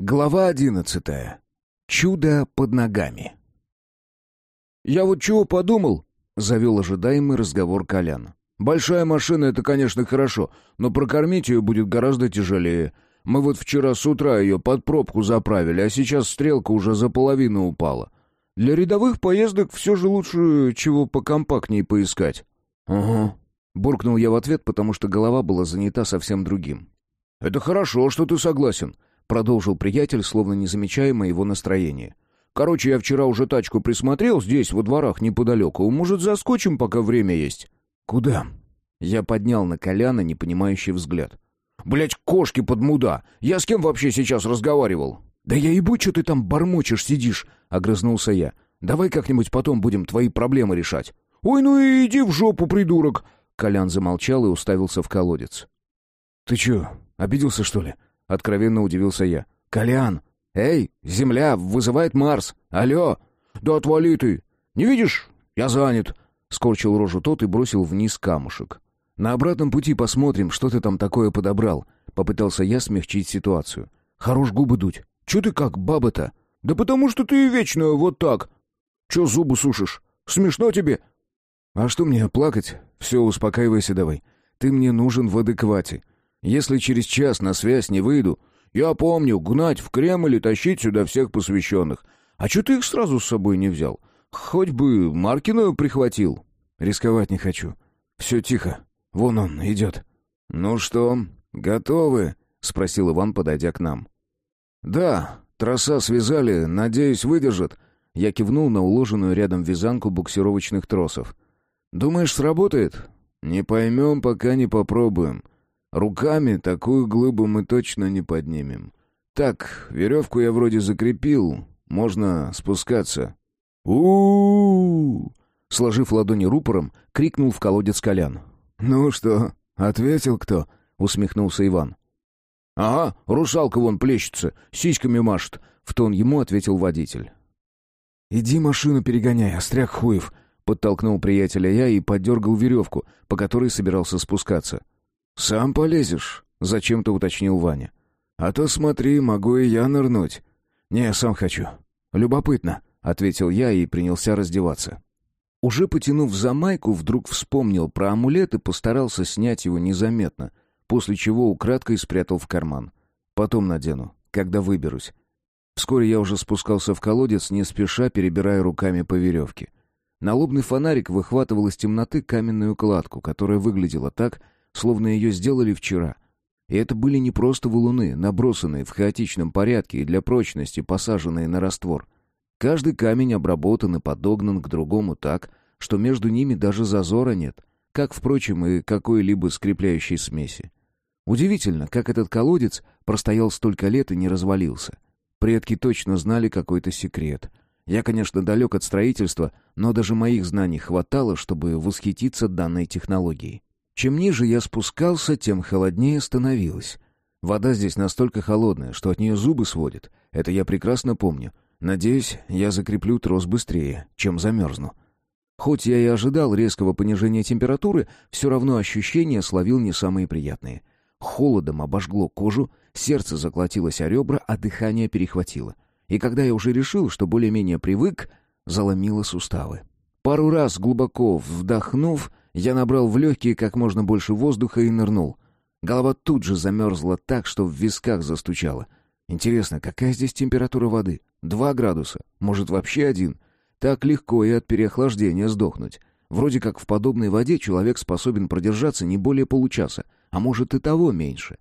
Глава одиннадцатая. Чудо под ногами. «Я вот чего подумал?» — завел ожидаемый разговор Колян. «Большая машина — это, конечно, хорошо, но прокормить ее будет гораздо тяжелее. Мы вот вчера с утра ее под пробку заправили, а сейчас стрелка уже за половину упала. Для рядовых поездок все же лучше чего покомпактнее поискать». «Угу», — буркнул я в ответ, потому что голова была занята совсем другим. «Это хорошо, что ты согласен», — продолжил приятель, словно не замечая моего настроения. «Короче, я вчера уже тачку присмотрел здесь, во дворах неподалеку. Может, заскочим, пока время есть?» «Куда?» Я поднял на Коляна непонимающий взгляд. Блять, кошки под муда! Я с кем вообще сейчас разговаривал?» «Да я ебу, что ты там бормочешь, сидишь!» — огрызнулся я. «Давай как-нибудь потом будем твои проблемы решать». «Ой, ну и иди в жопу, придурок!» Колян замолчал и уставился в колодец. «Ты чё, обиделся, что ли?» — откровенно удивился я. «Колян! Эй, Земля вызывает Марс! Алло!» «Да отвали ты! Не видишь? Я занят!» — скорчил рожу тот и бросил вниз камушек. «На обратном пути посмотрим, что ты там такое подобрал», — попытался я смягчить ситуацию. «Хорош губы дуть. Чё ты как баба-то?» «Да потому что ты вечно вот так. Чё зубы сушишь? Смешно тебе?» «А что мне, плакать? Все, успокаивайся давай. Ты мне нужен в адеквате. Если через час на связь не выйду...» «Я помню, гнать в Кремль и тащить сюда всех посвященных. А чё ты их сразу с собой не взял? Хоть бы Маркину прихватил». «Рисковать не хочу. Все тихо. Вон он идет». «Ну что, готовы?» — спросил Иван, подойдя к нам. «Да, троса связали, надеюсь, выдержит». Я кивнул на уложенную рядом вязанку буксировочных тросов. «Думаешь, сработает?» «Не поймем, пока не попробуем. Руками такую глыбу мы точно не поднимем. Так, веревку я вроде закрепил, можно спускаться». у Сложив ладони рупором, крикнул в колодец Колян. «Ну что, ответил кто?» — усмехнулся Иван. «Ага, русалка вон плещется, сиськами машет», — в тон ему ответил водитель. «Иди машину перегоняй, остряк хуев», — подтолкнул приятеля я и подергал веревку, по которой собирался спускаться. «Сам полезешь?» — зачем-то уточнил Ваня. «А то смотри, могу и я нырнуть». «Не, сам хочу. Любопытно», — ответил я и принялся раздеваться. Уже потянув за майку, вдруг вспомнил про амулет и постарался снять его незаметно, после чего украдкой спрятал в карман. Потом надену, когда выберусь. Вскоре я уже спускался в колодец, не спеша перебирая руками по веревке. Налобный фонарик выхватывал из темноты каменную кладку, которая выглядела так, словно ее сделали вчера. И это были не просто валуны, набросанные в хаотичном порядке и для прочности посаженные на раствор — Каждый камень обработан и подогнан к другому так, что между ними даже зазора нет, как, впрочем, и какой-либо скрепляющей смеси. Удивительно, как этот колодец простоял столько лет и не развалился. Предки точно знали какой-то секрет. Я, конечно, далек от строительства, но даже моих знаний хватало, чтобы восхититься данной технологией. Чем ниже я спускался, тем холоднее становилось. Вода здесь настолько холодная, что от нее зубы сводит. Это я прекрасно помню — Надеюсь, я закреплю трос быстрее, чем замерзну. Хоть я и ожидал резкого понижения температуры, все равно ощущения словил не самые приятные. Холодом обожгло кожу, сердце заколотилось о ребра, а дыхание перехватило. И когда я уже решил, что более-менее привык, заломило суставы. Пару раз глубоко вдохнув, я набрал в легкие как можно больше воздуха и нырнул. Голова тут же замерзла так, что в висках застучала — Интересно, какая здесь температура воды? Два градуса? Может, вообще один? Так легко и от переохлаждения сдохнуть. Вроде как в подобной воде человек способен продержаться не более получаса, а может и того меньше.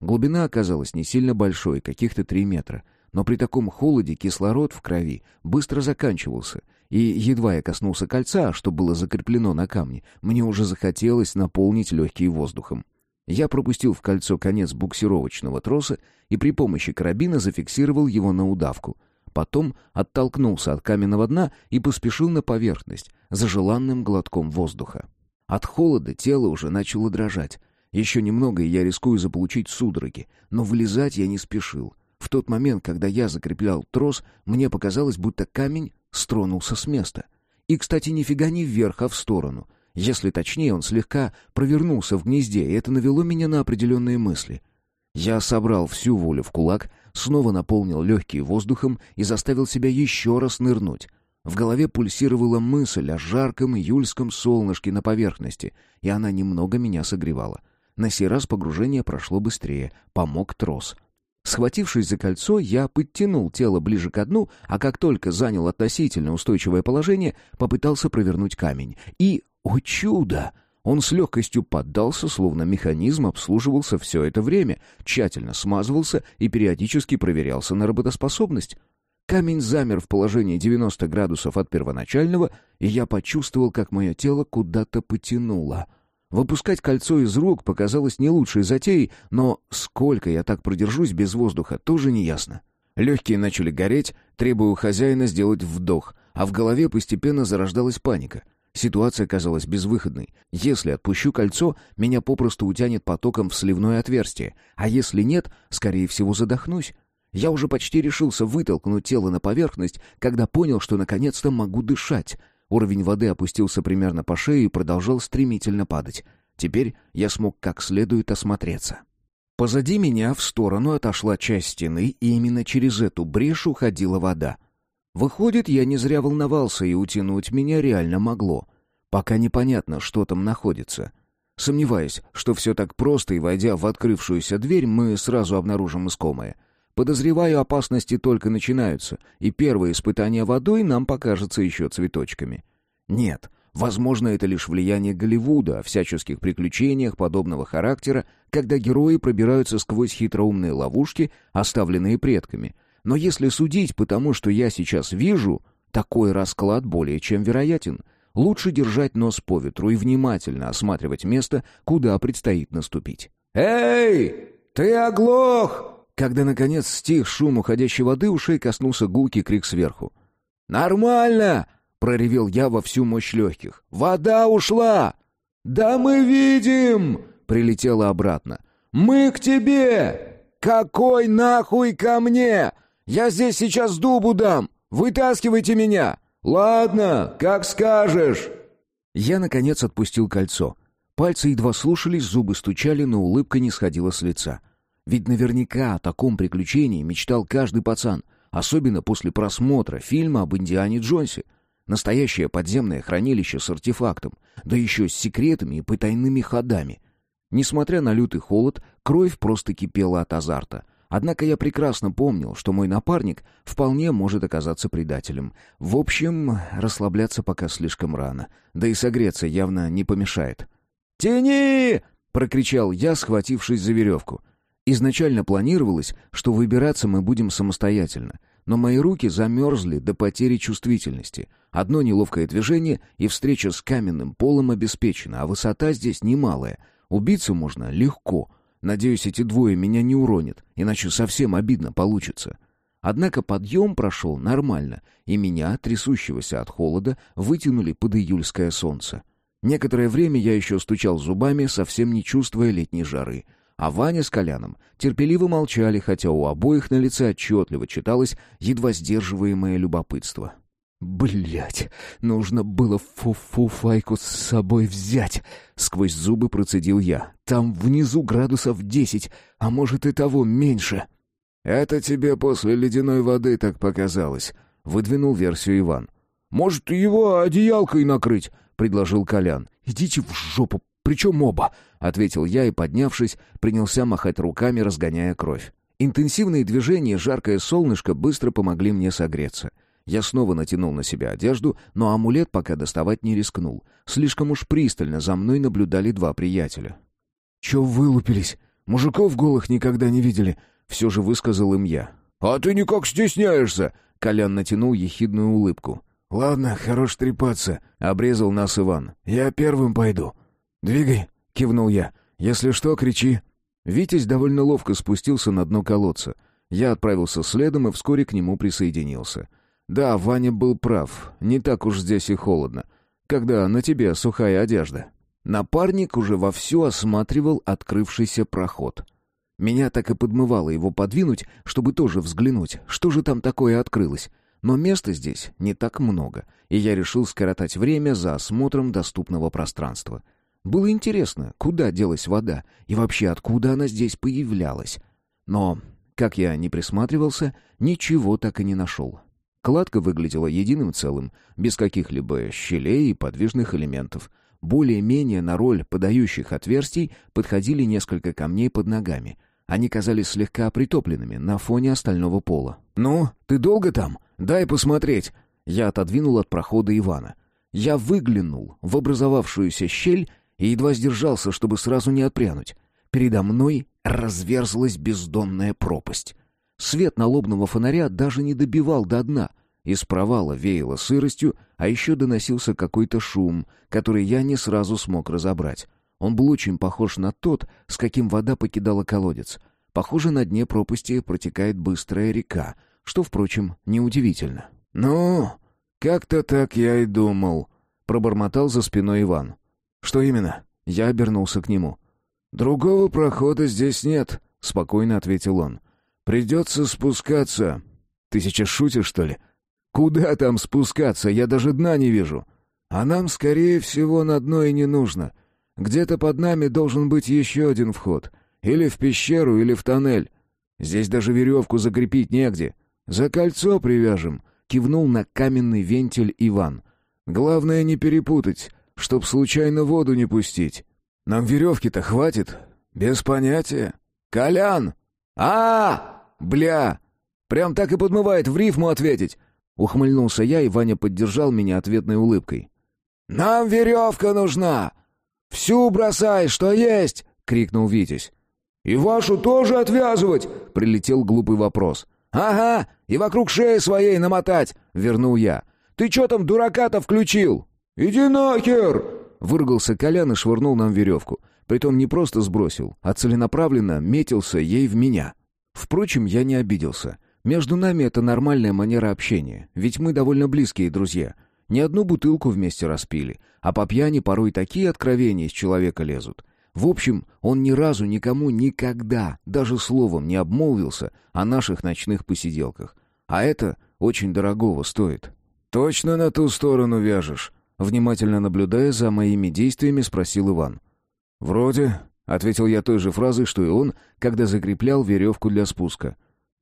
Глубина оказалась не сильно большой, каких-то три метра. Но при таком холоде кислород в крови быстро заканчивался, и едва я коснулся кольца, что было закреплено на камне, мне уже захотелось наполнить легкие воздухом. Я пропустил в кольцо конец буксировочного троса и при помощи карабина зафиксировал его на удавку. Потом оттолкнулся от каменного дна и поспешил на поверхность за желанным глотком воздуха. От холода тело уже начало дрожать. Еще немного, и я рискую заполучить судороги, но вылезать я не спешил. В тот момент, когда я закреплял трос, мне показалось, будто камень стронулся с места. И, кстати, нифига не вверх, а в сторону — если точнее, он слегка провернулся в гнезде, и это навело меня на определенные мысли. Я собрал всю волю в кулак, снова наполнил легкие воздухом и заставил себя еще раз нырнуть. В голове пульсировала мысль о жарком июльском солнышке на поверхности, и она немного меня согревала. На сей раз погружение прошло быстрее, помог трос. Схватившись за кольцо, я подтянул тело ближе к дну, а как только занял относительно устойчивое положение, попытался провернуть камень. И, о чудо! Он с легкостью поддался, словно механизм обслуживался все это время, тщательно смазывался и периодически проверялся на работоспособность. Камень замер в положении 90 градусов от первоначального, и я почувствовал, как мое тело куда-то потянуло. Выпускать кольцо из рук показалось не лучшей затеей, но сколько я так продержусь без воздуха, тоже не ясно. Легкие начали гореть, требуя у хозяина сделать вдох, а в голове постепенно зарождалась паника. Ситуация казалась безвыходной. Если отпущу кольцо, меня попросту утянет потоком в сливное отверстие, а если нет, скорее всего задохнусь. Я уже почти решился вытолкнуть тело на поверхность, когда понял, что наконец-то могу дышать. Уровень воды опустился примерно по шею и продолжал стремительно падать. Теперь я смог как следует осмотреться. Позади меня в сторону отошла часть стены, и именно через эту брешь уходила вода. Выходит, я не зря волновался, и утянуть меня реально могло. Пока непонятно, что там находится. Сомневаюсь, что все так просто, и войдя в открывшуюся дверь, мы сразу обнаружим искомое — Подозреваю, опасности только начинаются, и первое испытание водой нам покажется еще цветочками. Нет, возможно, это лишь влияние Голливуда о всяческих приключениях подобного характера, когда герои пробираются сквозь хитроумные ловушки, оставленные предками. Но если судить по тому, что я сейчас вижу, такой расклад более чем вероятен. Лучше держать нос по ветру и внимательно осматривать место, куда предстоит наступить. «Эй, ты оглох!» Когда, наконец, стих шум уходящей воды, ушей коснулся гулкий крик сверху. «Нормально!» — проревел я во всю мощь легких. «Вода ушла!» «Да мы видим!» — прилетело обратно. «Мы к тебе! Какой нахуй ко мне? Я здесь сейчас дубу дам! Вытаскивайте меня! Ладно, как скажешь!» Я, наконец, отпустил кольцо. Пальцы едва слушались, зубы стучали, но улыбка не сходила с лица. Ведь наверняка о таком приключении мечтал каждый пацан, особенно после просмотра фильма об Индиане Джонсе. Настоящее подземное хранилище с артефактом, да еще с секретами и потайными ходами. Несмотря на лютый холод, кровь просто кипела от азарта. Однако я прекрасно помнил, что мой напарник вполне может оказаться предателем. В общем, расслабляться пока слишком рано, да и согреться явно не помешает. «Тяни!» — прокричал я, схватившись за веревку. Изначально планировалось, что выбираться мы будем самостоятельно, но мои руки замерзли до потери чувствительности. Одно неловкое движение, и встреча с каменным полом обеспечена, а высота здесь немалая. Убиться можно легко. Надеюсь, эти двое меня не уронят, иначе совсем обидно получится. Однако подъем прошел нормально, и меня, трясущегося от холода, вытянули под июльское солнце. Некоторое время я еще стучал зубами, совсем не чувствуя летней жары — а Ваня с Коляном терпеливо молчали, хотя у обоих на лице отчетливо читалось едва сдерживаемое любопытство. Блять, нужно было фу-фу-файку с собой взять!» — сквозь зубы процедил я. «Там внизу градусов десять, а может и того меньше». «Это тебе после ледяной воды так показалось», — выдвинул версию Иван. «Может, его одеялкой накрыть?» — предложил Колян. «Идите в жопу, причем оба», — ответил я и, поднявшись, принялся махать руками, разгоняя кровь. Интенсивные движения и жаркое солнышко быстро помогли мне согреться. Я снова натянул на себя одежду, но амулет пока доставать не рискнул. Слишком уж пристально за мной наблюдали два приятеля. «Чё вылупились? Мужиков голых никогда не видели», — все же высказал им я. «А ты никак стесняешься!» — Колян натянул ехидную улыбку. «Ладно, хорош трепаться», — обрезал нас Иван. «Я первым пойду». «Двигай», — кивнул я. «Если что, кричи». Витязь довольно ловко спустился на дно колодца. Я отправился следом и вскоре к нему присоединился. Да, Ваня был прав. Не так уж здесь и холодно. Когда на тебе сухая одежда. Напарник уже вовсю осматривал открывшийся проход. Меня так и подмывало его подвинуть, чтобы тоже взглянуть, что же там такое открылось. Но места здесь не так много, и я решил скоротать время за осмотром доступного пространства — было интересно, куда делась вода и вообще откуда она здесь появлялась. Но, как я не присматривался, ничего так и не нашел. Кладка выглядела единым целым, без каких-либо щелей и подвижных элементов. Более-менее на роль подающих отверстий подходили несколько камней под ногами. Они казались слегка притопленными на фоне остального пола. «Ну, ты долго там? Дай посмотреть!» Я отодвинул от прохода Ивана. Я выглянул в образовавшуюся щель и едва сдержался, чтобы сразу не отпрянуть. Передо мной разверзлась бездонная пропасть. Свет налобного фонаря даже не добивал до дна. Из провала веяло сыростью, а еще доносился какой-то шум, который я не сразу смог разобрать. Он был очень похож на тот, с каким вода покидала колодец. Похоже, на дне пропасти протекает быстрая река, что, впрочем, неудивительно. «Ну, как-то так я и думал», — пробормотал за спиной Иван. «Что именно?» Я обернулся к нему. «Другого прохода здесь нет», — спокойно ответил он. Придется спускаться. Ты сейчас шутишь, что ли? Куда там спускаться? Я даже дна не вижу. А нам, скорее всего, на дно и не нужно. Где-то под нами должен быть еще один вход. Или в пещеру, или в тоннель. Здесь даже веревку закрепить негде. За кольцо привяжем. Кивнул на каменный вентиль Иван. Главное не перепутать, чтоб случайно воду не пустить. Нам веревки-то хватит? Без понятия. Колян! а, «Бля! Прям так и подмывает в рифму ответить!» Ухмыльнулся я, и Ваня поддержал меня ответной улыбкой. «Нам веревка нужна! Всю бросай, что есть!» — крикнул Витязь. «И вашу тоже отвязывать?» — прилетел глупый вопрос. «Ага, и вокруг шеи своей намотать!» — вернул я. «Ты чё там дурака-то включил?» «Иди нахер!» — выругался Колян и швырнул нам веревку. Притом не просто сбросил, а целенаправленно метился ей в меня. Впрочем, я не обиделся. Между нами это нормальная манера общения, ведь мы довольно близкие друзья. Не одну бутылку вместе распили, а по пьяни порой такие откровения из человека лезут. В общем, он ни разу никому никогда, даже словом, не обмолвился о наших ночных посиделках. А это очень дорогого стоит. «Точно на ту сторону вяжешь?» Внимательно наблюдая за моими действиями, спросил Иван. «Вроде», Ответил я той же фразой, что и он, когда закреплял веревку для спуска.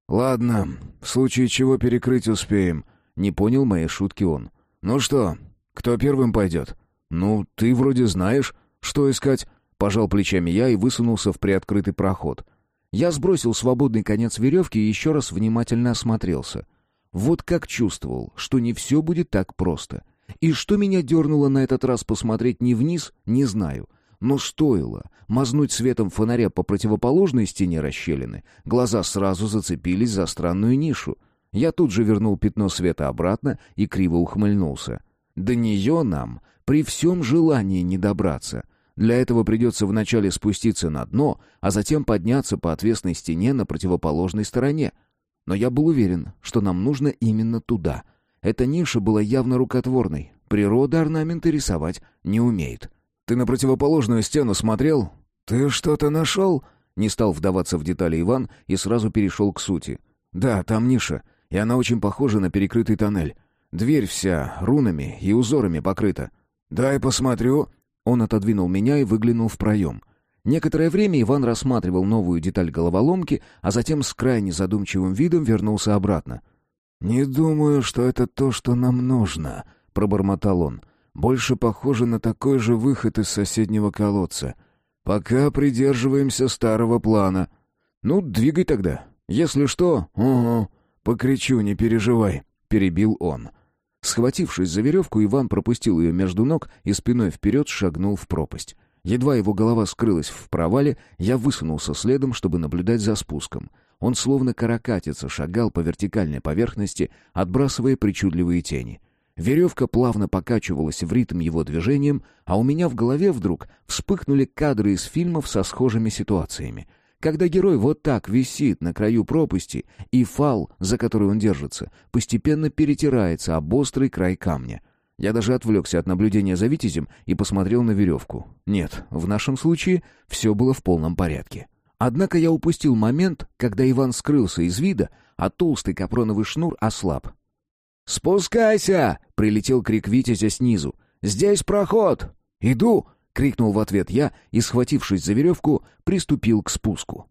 «Ладно, в случае чего перекрыть успеем», — не понял моей шутки он. «Ну что, кто первым пойдет?» «Ну, ты вроде знаешь, что искать», — пожал плечами я и высунулся в приоткрытый проход. Я сбросил свободный конец веревки и еще раз внимательно осмотрелся. Вот как чувствовал, что не все будет так просто. И что меня дернуло на этот раз посмотреть не вниз, не знаю. Но стоило мазнуть светом фонаря по противоположной стене расщелины, глаза сразу зацепились за странную нишу. Я тут же вернул пятно света обратно и криво ухмыльнулся. До нее нам при всем желании не добраться. Для этого придется вначале спуститься на дно, а затем подняться по отвесной стене на противоположной стороне. Но я был уверен, что нам нужно именно туда. Эта ниша была явно рукотворной. Природа орнаменты рисовать не умеет. «Ты на противоположную стену смотрел?» «Ты что-то нашел?» Не стал вдаваться в детали Иван и сразу перешел к сути. «Да, там ниша, и она очень похожа на перекрытый тоннель. Дверь вся рунами и узорами покрыта». «Дай посмотрю». Он отодвинул меня и выглянул в проем. Некоторое время Иван рассматривал новую деталь головоломки, а затем с крайне задумчивым видом вернулся обратно. «Не думаю, что это то, что нам нужно», — пробормотал он больше похоже на такой же выход из соседнего колодца. Пока придерживаемся старого плана. Ну, двигай тогда. Если что, угу, покричу, не переживай, перебил он. Схватившись за веревку, Иван пропустил ее между ног и спиной вперед шагнул в пропасть. Едва его голова скрылась в провале, я высунулся следом, чтобы наблюдать за спуском. Он словно каракатица шагал по вертикальной поверхности, отбрасывая причудливые тени. Веревка плавно покачивалась в ритм его движением, а у меня в голове вдруг вспыхнули кадры из фильмов со схожими ситуациями. Когда герой вот так висит на краю пропасти, и фал, за который он держится, постепенно перетирается об острый край камня. Я даже отвлекся от наблюдения за Витязем и посмотрел на веревку. Нет, в нашем случае все было в полном порядке. Однако я упустил момент, когда Иван скрылся из вида, а толстый капроновый шнур ослаб. «Спускайся!» — прилетел крик Витязя снизу. «Здесь проход!» «Иду!» — крикнул в ответ я и, схватившись за веревку, приступил к спуску.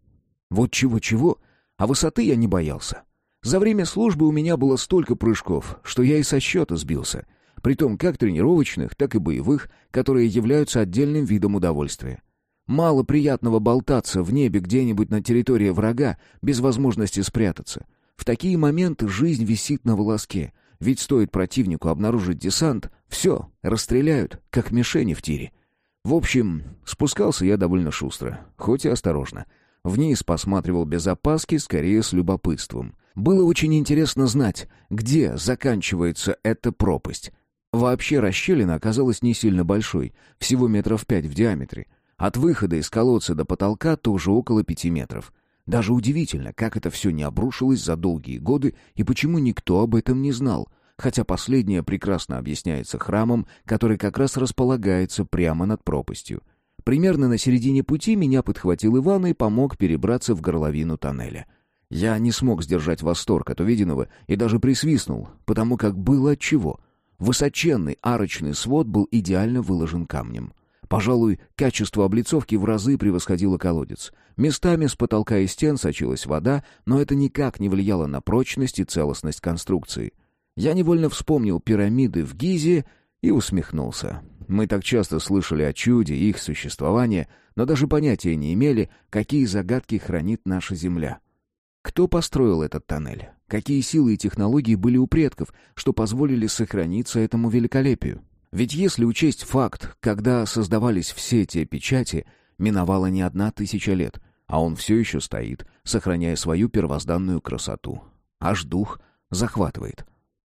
Вот чего-чего, А высоты я не боялся. За время службы у меня было столько прыжков, что я и со счета сбился. Притом как тренировочных, так и боевых, которые являются отдельным видом удовольствия. Мало приятного болтаться в небе где-нибудь на территории врага без возможности спрятаться. В такие моменты жизнь висит на волоске, ведь стоит противнику обнаружить десант, все, расстреляют, как мишени в тире. В общем, спускался я довольно шустро, хоть и осторожно. Вниз посматривал без опаски, скорее с любопытством. Было очень интересно знать, где заканчивается эта пропасть. Вообще расщелина оказалась не сильно большой, всего метров пять в диаметре. От выхода из колодца до потолка тоже около пяти метров. Даже удивительно, как это все не обрушилось за долгие годы и почему никто об этом не знал, хотя последнее прекрасно объясняется храмом, который как раз располагается прямо над пропастью. Примерно на середине пути меня подхватил Иван и помог перебраться в горловину тоннеля. Я не смог сдержать восторг от увиденного и даже присвистнул, потому как было отчего. Высоченный арочный свод был идеально выложен камнем. Пожалуй, качество облицовки в разы превосходило колодец. Местами с потолка и стен сочилась вода, но это никак не влияло на прочность и целостность конструкции. Я невольно вспомнил пирамиды в Гизе и усмехнулся. Мы так часто слышали о чуде и их существовании, но даже понятия не имели, какие загадки хранит наша Земля. Кто построил этот тоннель? Какие силы и технологии были у предков, что позволили сохраниться этому великолепию? Ведь если учесть факт, когда создавались все те печати, миновала не одна тысяча лет, а он все еще стоит, сохраняя свою первозданную красоту. Аж дух захватывает.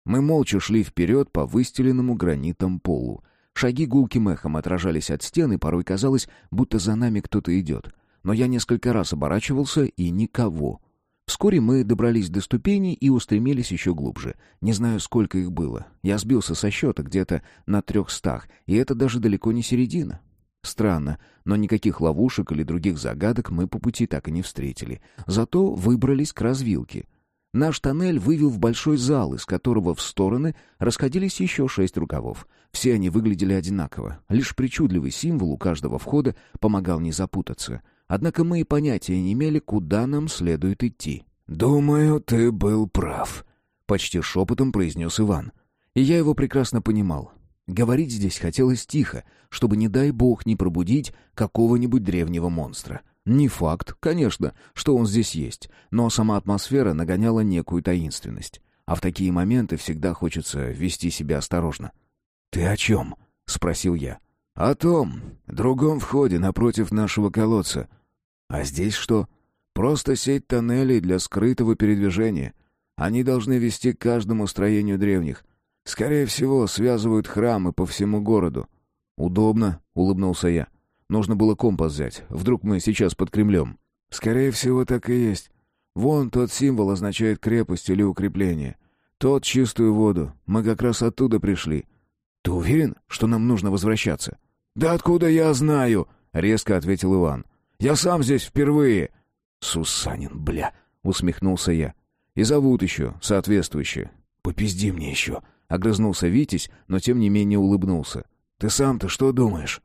Мы молча шли вперед по выстеленному гранитом полу. Шаги гулким эхом отражались от стены, порой казалось, будто за нами кто-то идет. Но я несколько раз оборачивался, и никого. Вскоре мы добрались до ступеней и устремились еще глубже. Не знаю, сколько их было. Я сбился со счета где-то на трехстах, и это даже далеко не середина. Странно, но никаких ловушек или других загадок мы по пути так и не встретили. Зато выбрались к развилке. Наш тоннель вывел в большой зал, из которого в стороны расходились еще шесть рукавов. Все они выглядели одинаково. Лишь причудливый символ у каждого входа помогал не запутаться. Однако мы и понятия не имели, куда нам следует идти. «Думаю, ты был прав», — почти шепотом произнес Иван. И я его прекрасно понимал. Говорить здесь хотелось тихо, чтобы, не дай бог, не пробудить какого-нибудь древнего монстра. Не факт, конечно, что он здесь есть, но сама атмосфера нагоняла некую таинственность. А в такие моменты всегда хочется вести себя осторожно. «Ты о чем?» — спросил я. «О том, другом входе напротив нашего колодца», а здесь что? Просто сеть тоннелей для скрытого передвижения. Они должны вести к каждому строению древних. Скорее всего, связывают храмы по всему городу. Удобно, улыбнулся я. Нужно было компас взять. Вдруг мы сейчас под Кремлем. Скорее всего, так и есть. Вон тот символ означает крепость или укрепление. Тот чистую воду. Мы как раз оттуда пришли. Ты уверен, что нам нужно возвращаться? Да откуда я знаю? резко ответил Иван. Я сам здесь впервые». «Сусанин, бля!» — усмехнулся я. «И зовут еще, соответствующе». «Попизди мне еще!» — огрызнулся Витязь, но тем не менее улыбнулся. «Ты сам-то что думаешь?»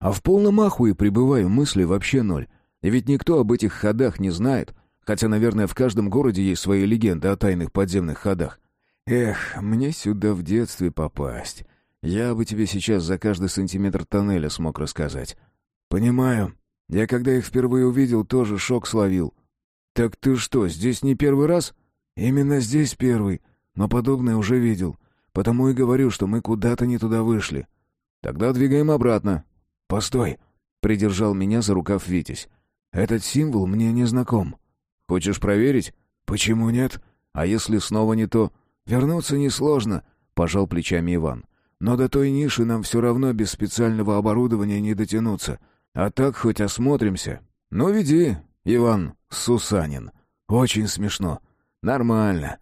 «А в полном ахуе пребываю, мысли вообще ноль. И ведь никто об этих ходах не знает, хотя, наверное, в каждом городе есть свои легенды о тайных подземных ходах. Эх, мне сюда в детстве попасть. Я бы тебе сейчас за каждый сантиметр тоннеля смог рассказать». «Понимаю», я когда их впервые увидел, тоже шок словил. Так ты что, здесь не первый раз? Именно здесь первый, но подобное уже видел. Потому и говорю, что мы куда-то не туда вышли. Тогда двигаем обратно. Постой, придержал меня за рукав Витязь. Этот символ мне не знаком. Хочешь проверить? Почему нет? А если снова не то? Вернуться несложно, пожал плечами Иван. Но до той ниши нам все равно без специального оборудования не дотянуться. А так хоть осмотримся. Ну, веди, Иван Сусанин. Очень смешно. Нормально.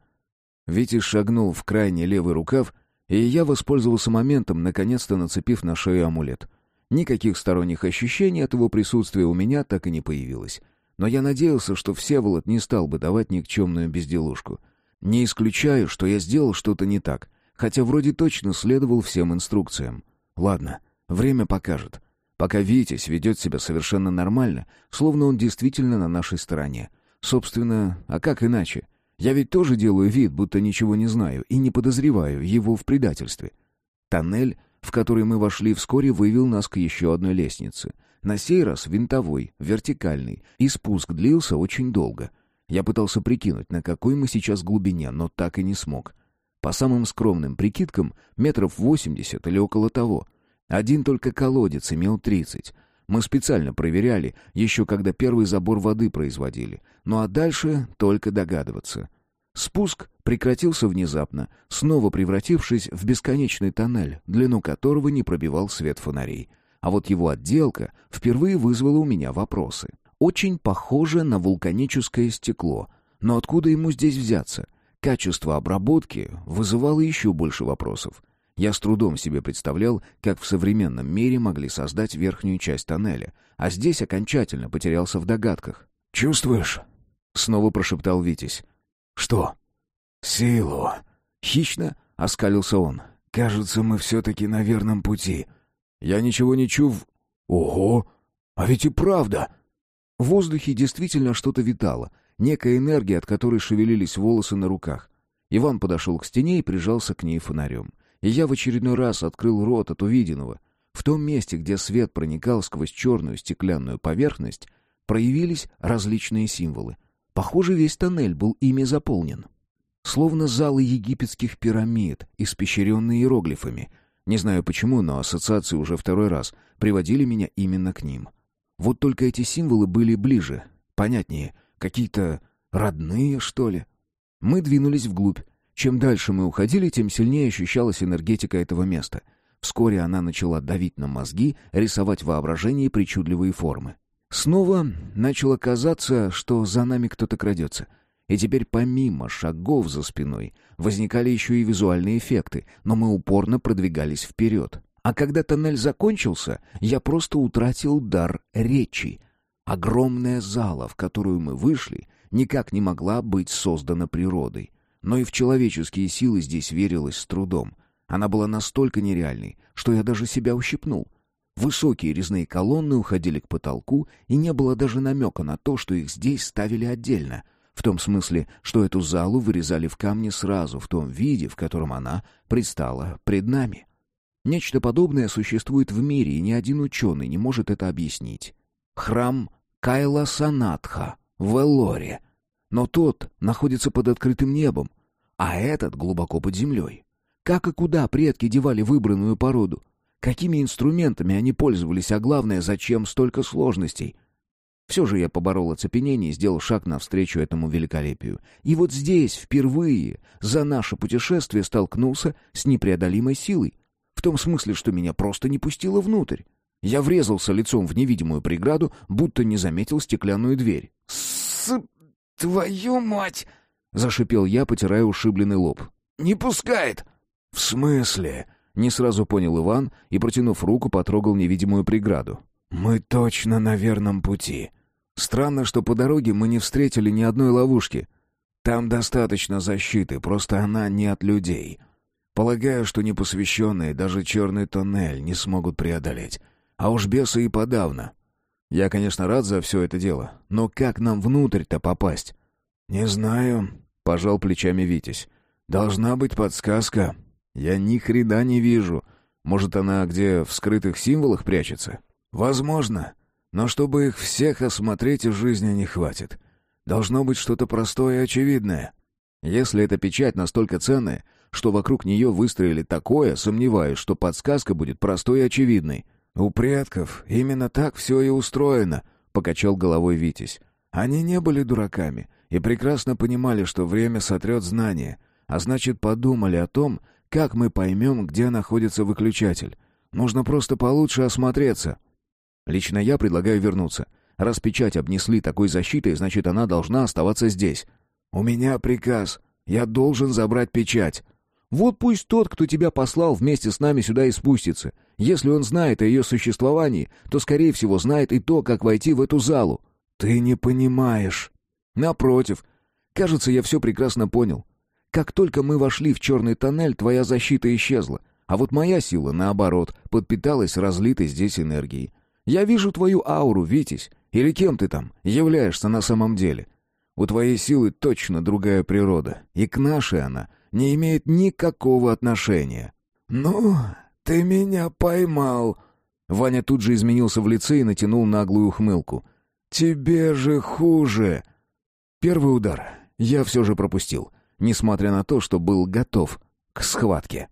Витя шагнул в крайний левый рукав, и я воспользовался моментом, наконец-то нацепив на шею амулет. Никаких сторонних ощущений от его присутствия у меня так и не появилось. Но я надеялся, что Всеволод не стал бы давать никчемную безделушку. Не исключаю, что я сделал что-то не так, хотя вроде точно следовал всем инструкциям. Ладно, время покажет. Пока Витязь ведет себя совершенно нормально, словно он действительно на нашей стороне. Собственно, а как иначе? Я ведь тоже делаю вид, будто ничего не знаю и не подозреваю его в предательстве. Тоннель, в который мы вошли, вскоре вывел нас к еще одной лестнице. На сей раз винтовой, вертикальный, и спуск длился очень долго. Я пытался прикинуть, на какой мы сейчас глубине, но так и не смог. По самым скромным прикидкам, метров восемьдесят или около того. Один только колодец имел тридцать. Мы специально проверяли, еще когда первый забор воды производили. Ну а дальше только догадываться. Спуск прекратился внезапно, снова превратившись в бесконечный тоннель, длину которого не пробивал свет фонарей. А вот его отделка впервые вызвала у меня вопросы. Очень похоже на вулканическое стекло. Но откуда ему здесь взяться? Качество обработки вызывало еще больше вопросов. Я с трудом себе представлял, как в современном мире могли создать верхнюю часть тоннеля, а здесь окончательно потерялся в догадках. «Чувствуешь?» — снова прошептал Витязь. «Что?» «Силу». Хищно оскалился он. «Кажется, мы все-таки на верном пути». «Я ничего не чув...» «Ого! А ведь и правда!» В воздухе действительно что-то витало, некая энергия, от которой шевелились волосы на руках. Иван подошел к стене и прижался к ней фонарем и я в очередной раз открыл рот от увиденного. В том месте, где свет проникал сквозь черную стеклянную поверхность, проявились различные символы. Похоже, весь тоннель был ими заполнен. Словно залы египетских пирамид, испещренные иероглифами. Не знаю почему, но ассоциации уже второй раз приводили меня именно к ним. Вот только эти символы были ближе, понятнее, какие-то родные, что ли. Мы двинулись вглубь, чем дальше мы уходили, тем сильнее ощущалась энергетика этого места. Вскоре она начала давить на мозги, рисовать воображение и причудливые формы. Снова начало казаться, что за нами кто-то крадется. И теперь помимо шагов за спиной возникали еще и визуальные эффекты, но мы упорно продвигались вперед. А когда тоннель закончился, я просто утратил дар речи. Огромная зала, в которую мы вышли, никак не могла быть создана природой но и в человеческие силы здесь верилось с трудом. Она была настолько нереальной, что я даже себя ущипнул. Высокие резные колонны уходили к потолку, и не было даже намека на то, что их здесь ставили отдельно. В том смысле, что эту залу вырезали в камне сразу, в том виде, в котором она предстала пред нами. Нечто подобное существует в мире, и ни один ученый не может это объяснить. Храм Кайла Санатха в Эллоре — но тот находится под открытым небом, а этот глубоко под землей. Как и куда предки девали выбранную породу? Какими инструментами они пользовались, а главное, зачем столько сложностей? Все же я поборол оцепенение и сделал шаг навстречу этому великолепию. И вот здесь, впервые, за наше путешествие столкнулся с непреодолимой силой. В том смысле, что меня просто не пустило внутрь. Я врезался лицом в невидимую преграду, будто не заметил стеклянную дверь. «С... «Твою мать!» — зашипел я, потирая ушибленный лоб. «Не пускает!» «В смысле?» — не сразу понял Иван и, протянув руку, потрогал невидимую преграду. «Мы точно на верном пути. Странно, что по дороге мы не встретили ни одной ловушки. Там достаточно защиты, просто она не от людей. Полагаю, что непосвященные даже черный тоннель не смогут преодолеть. А уж бесы и подавно. Я, конечно, рад за все это дело, но как нам внутрь-то попасть? Не знаю, пожал плечами Витязь. Должна быть подсказка. Я ни хрена не вижу. Может, она где в скрытых символах прячется? Возможно, но чтобы их всех осмотреть, жизни не хватит. Должно быть что-то простое и очевидное. Если эта печать настолько ценная, что вокруг нее выстроили такое, сомневаюсь, что подсказка будет простой и очевидной. «У предков именно так все и устроено», — покачал головой Витязь. «Они не были дураками и прекрасно понимали, что время сотрет знания, а значит, подумали о том, как мы поймем, где находится выключатель. Нужно просто получше осмотреться». «Лично я предлагаю вернуться. Раз печать обнесли такой защитой, значит, она должна оставаться здесь». «У меня приказ. Я должен забрать печать». Вот пусть тот, кто тебя послал, вместе с нами сюда и спустится. Если он знает о ее существовании, то, скорее всего, знает и то, как войти в эту залу. Ты не понимаешь. Напротив. Кажется, я все прекрасно понял. Как только мы вошли в черный тоннель, твоя защита исчезла. А вот моя сила, наоборот, подпиталась разлитой здесь энергией. Я вижу твою ауру, Витязь. Или кем ты там являешься на самом деле? У твоей силы точно другая природа, и к нашей она не имеет никакого отношения». «Ну, ты меня поймал!» Ваня тут же изменился в лице и натянул наглую ухмылку. «Тебе же хуже!» Первый удар я все же пропустил, несмотря на то, что был готов к схватке.